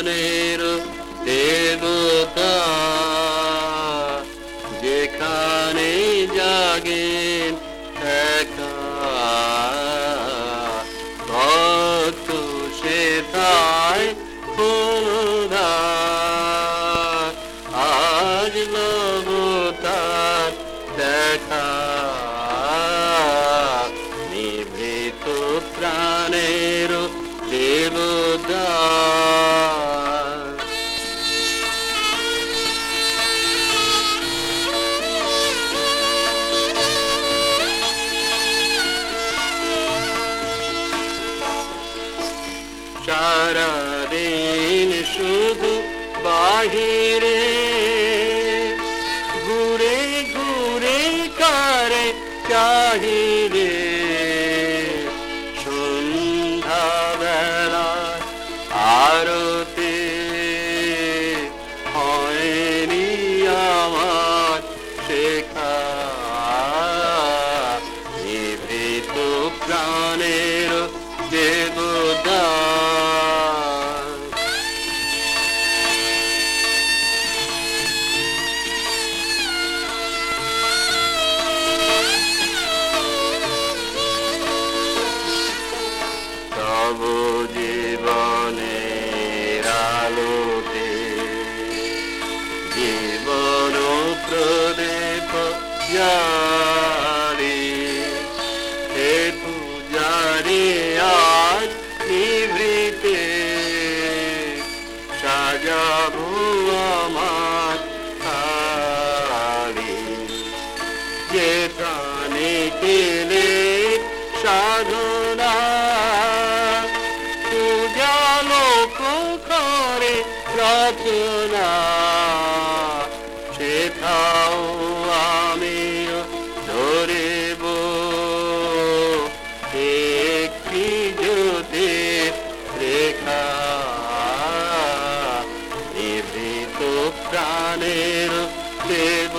প্রাণের দেবতা যেখানে জাগে একা ভক্ত তাই আজ নিভৃত প্রাণের দেবতা। সারা দিন শুধু বাহিরে। ঘুরে ঘুরে কারে চাহিরে সন্ধ্যাবেলা আরতে আমার শেখা। প্রাণের দেবদা জারি, হে পূজারি, আজ নিভৃতে। সাজাবো আমার থালি যে প্রাণে কেলে সাধনা, পূজা লোক করে রচনা। देव